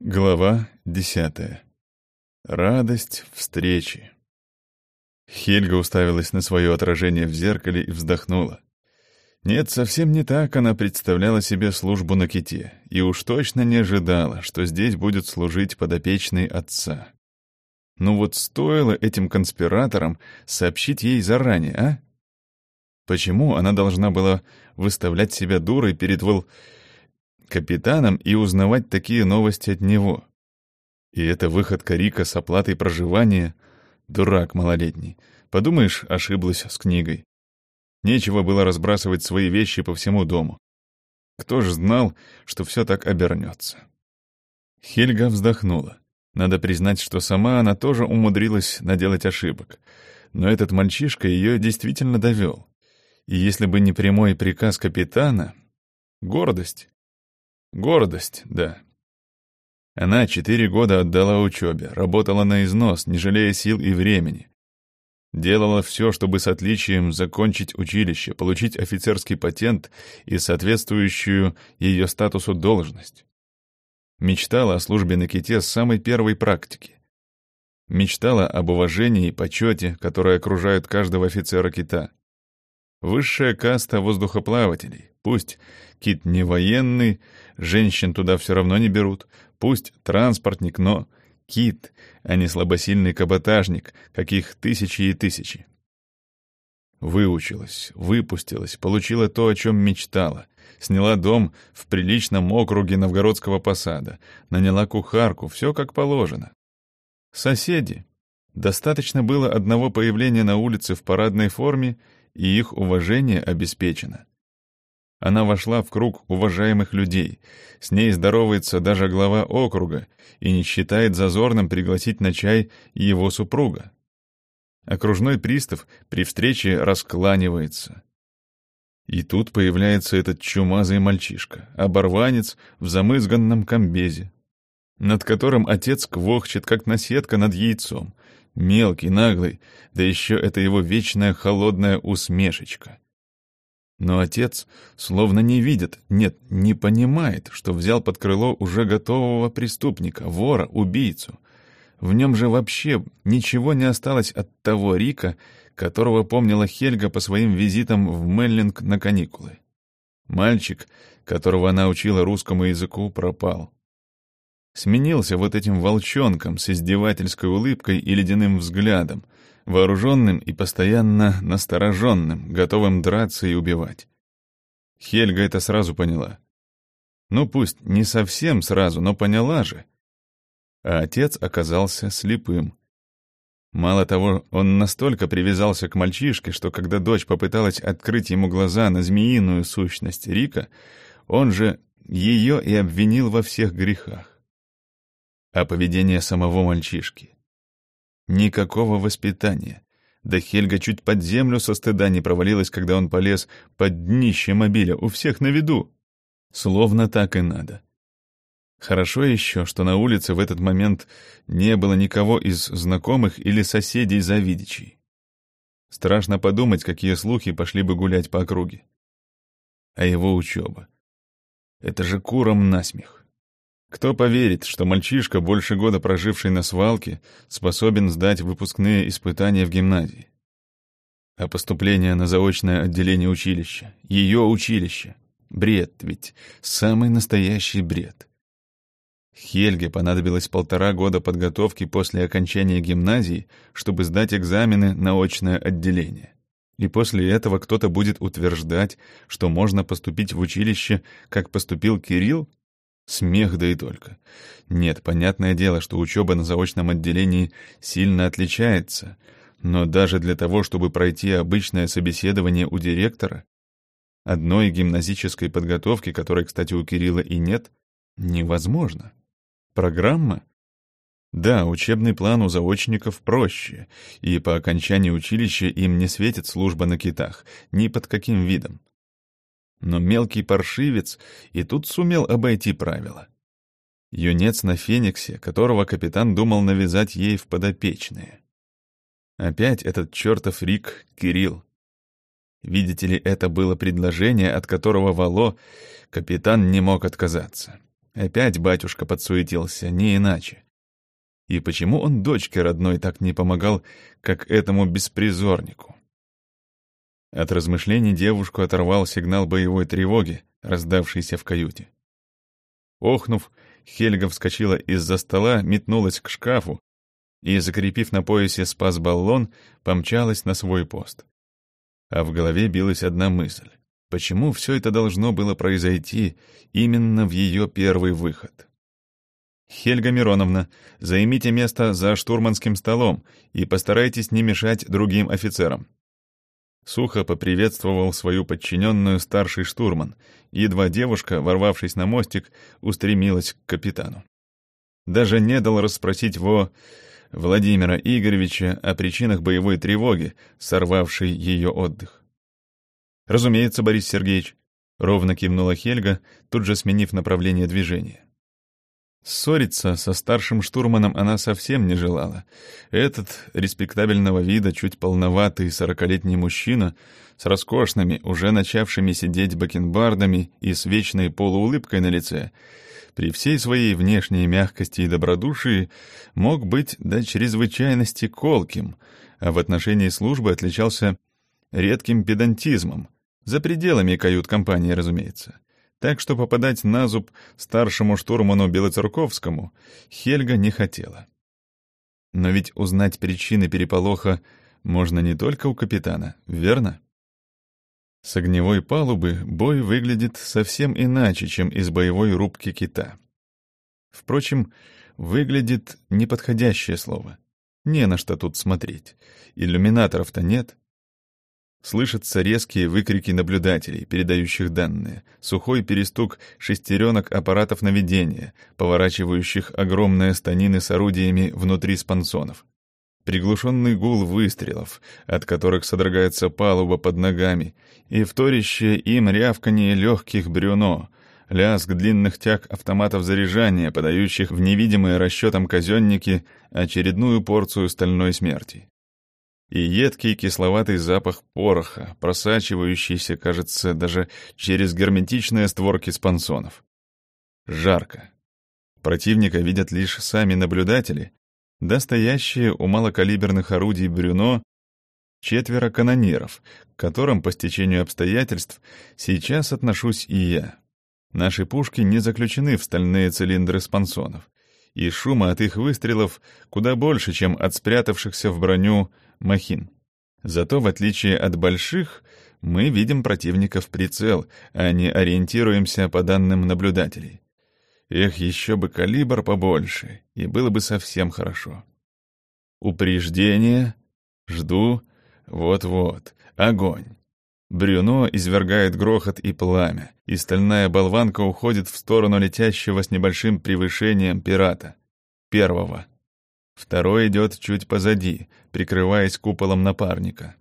Глава десятая. Радость встречи. Хельга уставилась на свое отражение в зеркале и вздохнула. Нет, совсем не так она представляла себе службу на ките, и уж точно не ожидала, что здесь будет служить подопечный отца. Ну вот стоило этим конспираторам сообщить ей заранее, а? Почему она должна была выставлять себя дурой перед Вол капитаном и узнавать такие новости от него. И это выходка Рика с оплатой проживания. Дурак малолетний. Подумаешь, ошиблась с книгой. Нечего было разбрасывать свои вещи по всему дому. Кто ж знал, что все так обернется? Хельга вздохнула. Надо признать, что сама она тоже умудрилась наделать ошибок. Но этот мальчишка ее действительно довел. И если бы не прямой приказ капитана... Гордость. Гордость, да. Она четыре года отдала учебе, работала на износ, не жалея сил и времени. Делала все, чтобы с отличием закончить училище, получить офицерский патент и соответствующую ее статусу должность. Мечтала о службе на ките с самой первой практики. Мечтала об уважении и почете, которые окружают каждого офицера кита. Высшая каста воздухоплавателей. Пусть кит не военный, женщин туда все равно не берут. Пусть транспортник, но кит, а не слабосильный каботажник, каких тысячи и тысячи. Выучилась, выпустилась, получила то, о чем мечтала. Сняла дом в приличном округе Новгородского посада, наняла кухарку, все как положено. Соседи. Достаточно было одного появления на улице в парадной форме, и их уважение обеспечено. Она вошла в круг уважаемых людей, с ней здоровается даже глава округа и не считает зазорным пригласить на чай его супруга. Окружной пристав при встрече раскланивается. И тут появляется этот чумазый мальчишка, оборванец в замызганном комбезе, над которым отец квохчет, как наседка над яйцом, Мелкий, наглый, да еще это его вечная холодная усмешечка. Но отец словно не видит, нет, не понимает, что взял под крыло уже готового преступника, вора, убийцу. В нем же вообще ничего не осталось от того Рика, которого помнила Хельга по своим визитам в Меллинг на каникулы. Мальчик, которого она учила русскому языку, пропал сменился вот этим волчонком с издевательской улыбкой и ледяным взглядом, вооруженным и постоянно настороженным, готовым драться и убивать. Хельга это сразу поняла. Ну пусть не совсем сразу, но поняла же. А отец оказался слепым. Мало того, он настолько привязался к мальчишке, что когда дочь попыталась открыть ему глаза на змеиную сущность Рика, он же ее и обвинил во всех грехах а поведение самого мальчишки. Никакого воспитания. Да Хельга чуть под землю со стыда не провалилась, когда он полез под днище мобиля, у всех на виду. Словно так и надо. Хорошо еще, что на улице в этот момент не было никого из знакомых или соседей завидичей. Страшно подумать, какие слухи пошли бы гулять по округе. А его учеба. Это же куром насмех. Кто поверит, что мальчишка, больше года проживший на свалке, способен сдать выпускные испытания в гимназии? А поступление на заочное отделение училища, ее училище. Бред ведь, самый настоящий бред. Хельге понадобилось полтора года подготовки после окончания гимназии, чтобы сдать экзамены на очное отделение. И после этого кто-то будет утверждать, что можно поступить в училище, как поступил Кирилл, Смех да и только. Нет, понятное дело, что учеба на заочном отделении сильно отличается, но даже для того, чтобы пройти обычное собеседование у директора, одной гимназической подготовки, которой, кстати, у Кирилла и нет, невозможно. Программа? Да, учебный план у заочников проще, и по окончании училища им не светит служба на китах, ни под каким видом. Но мелкий паршивец и тут сумел обойти правила. Юнец на Фениксе, которого капитан думал навязать ей в подопечные. Опять этот чертов Рик Кирилл. Видите ли, это было предложение, от которого Вало капитан не мог отказаться. Опять батюшка подсуетился, не иначе. И почему он дочке родной так не помогал, как этому беспризорнику? От размышлений девушку оторвал сигнал боевой тревоги, раздавшийся в каюте. Охнув, Хельга вскочила из-за стола, метнулась к шкафу и, закрепив на поясе спас-баллон, помчалась на свой пост. А в голове билась одна мысль. Почему все это должно было произойти именно в ее первый выход? «Хельга Мироновна, займите место за штурманским столом и постарайтесь не мешать другим офицерам». Сухо поприветствовал свою подчиненную старший штурман, едва девушка, ворвавшись на мостик, устремилась к капитану. Даже не дал расспросить во Владимира Игоревича о причинах боевой тревоги, сорвавшей ее отдых. «Разумеется, Борис Сергеевич», — ровно кивнула Хельга, тут же сменив направление движения. Ссориться со старшим штурманом она совсем не желала. Этот респектабельного вида, чуть полноватый сорокалетний мужчина с роскошными, уже начавшими сидеть бакенбардами и с вечной полуулыбкой на лице, при всей своей внешней мягкости и добродушии мог быть до чрезвычайности колким, а в отношении службы отличался редким педантизмом, за пределами кают-компании, разумеется. Так что попадать на зуб старшему штурману Белоцерковскому Хельга не хотела. Но ведь узнать причины переполоха можно не только у капитана, верно? С огневой палубы бой выглядит совсем иначе, чем из боевой рубки кита. Впрочем, выглядит неподходящее слово. Не на что тут смотреть. Иллюминаторов-то нет. Слышатся резкие выкрики наблюдателей, передающих данные, сухой перестук шестеренок аппаратов наведения, поворачивающих огромные станины с орудиями внутри спансонов. Приглушенный гул выстрелов, от которых содрогается палуба под ногами, и вторящее им рявканье легких брюно, лязг длинных тяг автоматов заряжания, подающих в невидимые расчетам казенники очередную порцию стальной смерти и едкий кисловатый запах пороха, просачивающийся, кажется, даже через герметичные створки спансонов. Жарко. Противника видят лишь сами наблюдатели, да стоящие у малокалиберных орудий Брюно четверо канониров, к которым по стечению обстоятельств сейчас отношусь и я. Наши пушки не заключены в стальные цилиндры спансонов, и шума от их выстрелов куда больше, чем от спрятавшихся в броню махин. Зато, в отличие от больших, мы видим противника в прицел, а не ориентируемся по данным наблюдателей. Эх, еще бы калибр побольше, и было бы совсем хорошо. Упреждение. Жду. Вот-вот. Огонь. Брюно извергает грохот и пламя, и стальная болванка уходит в сторону летящего с небольшим превышением пирата. Первого. Второй идет чуть позади, прикрываясь куполом напарника.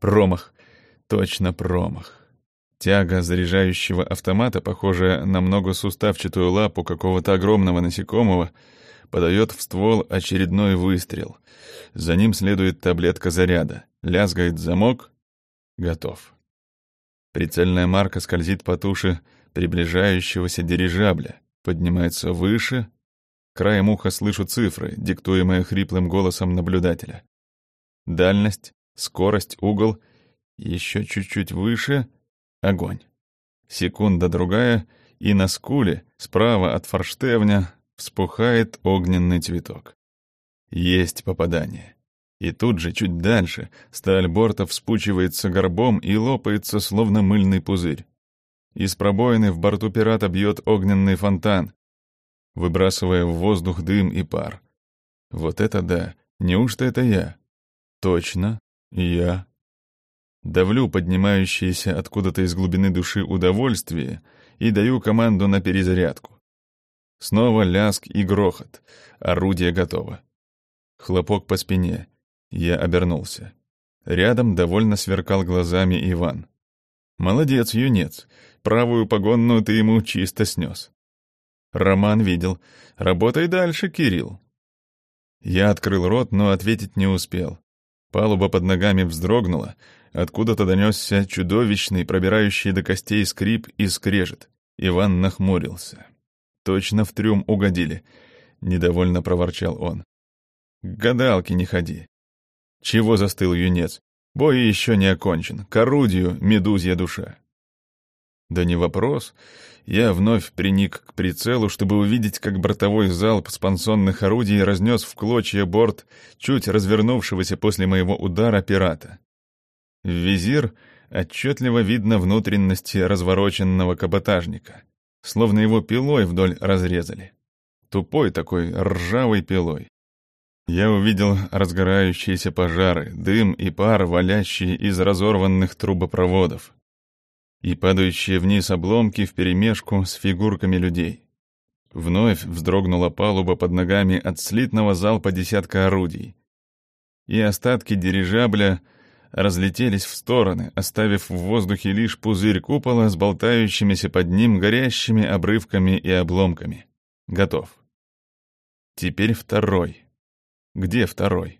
Промах. Точно промах. Тяга заряжающего автомата, похожая на многосуставчатую лапу какого-то огромного насекомого, подает в ствол очередной выстрел. За ним следует таблетка заряда. Лязгает замок. Готов. Прицельная марка скользит по туше приближающегося дирижабля, поднимается выше, Краем уха слышу цифры, диктуемые хриплым голосом наблюдателя. Дальность, скорость, угол. Еще чуть-чуть выше — огонь. Секунда-другая, и на скуле, справа от форштевня, вспухает огненный цветок. Есть попадание. И тут же, чуть дальше, сталь борта вспучивается горбом и лопается, словно мыльный пузырь. Из пробоины в борту пирата бьет огненный фонтан, выбрасывая в воздух дым и пар. Вот это да! Неужто это я? Точно, я. Давлю поднимающееся откуда-то из глубины души удовольствие и даю команду на перезарядку. Снова ляск и грохот. Орудие готово. Хлопок по спине. Я обернулся. Рядом довольно сверкал глазами Иван. «Молодец, юнец. Правую погонную ты ему чисто снес». Роман видел. Работай дальше, Кирилл. Я открыл рот, но ответить не успел. Палуба под ногами вздрогнула, откуда-то донесся чудовищный, пробирающий до костей скрип и скрежет. Иван нахмурился. точно в трюм угодили», — недовольно проворчал он. «К гадалке не ходи». «Чего застыл юнец? Бой еще не окончен. К орудию медузья душа». Да не вопрос. Я вновь приник к прицелу, чтобы увидеть, как бортовой залп спансонных орудий разнес в клочья борт чуть развернувшегося после моего удара пирата. В визир отчетливо видно внутренности развороченного каботажника, словно его пилой вдоль разрезали. Тупой такой, ржавой пилой. Я увидел разгорающиеся пожары, дым и пар, валящие из разорванных трубопроводов, и падающие вниз обломки вперемешку с фигурками людей. Вновь вздрогнула палуба под ногами от слитного залпа десятка орудий. И остатки дирижабля разлетелись в стороны, оставив в воздухе лишь пузырь купола с болтающимися под ним горящими обрывками и обломками. Готов. Теперь второй. Где второй?